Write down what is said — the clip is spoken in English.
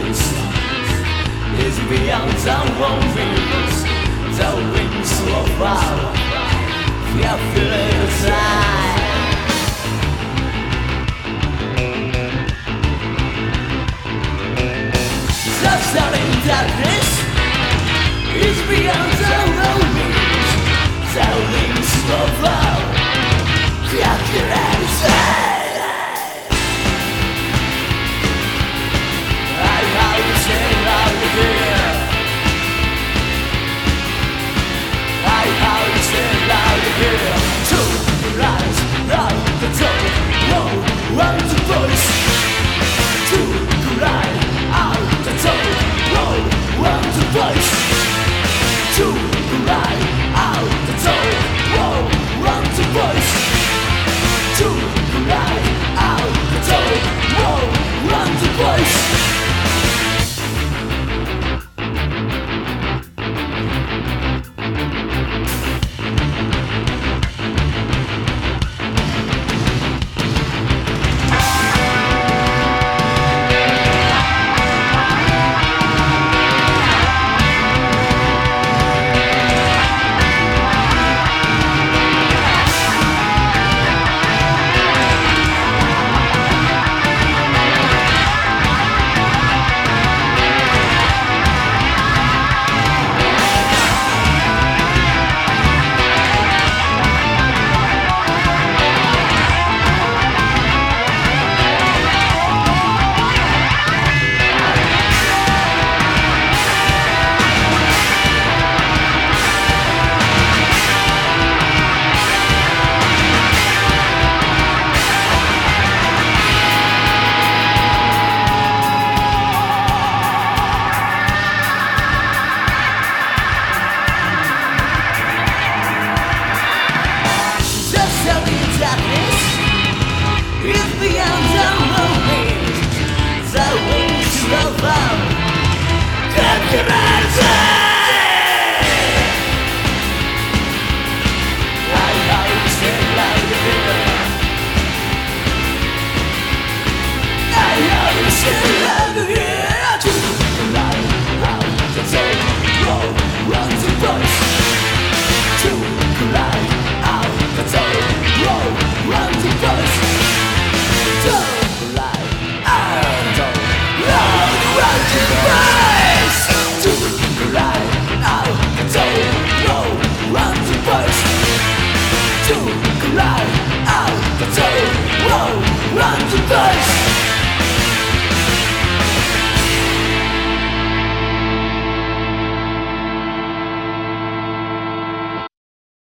darkness is beyond our own. The wings of our fearless eye. The starting darkness is beyond our It's the end of the wind, the way to love. go!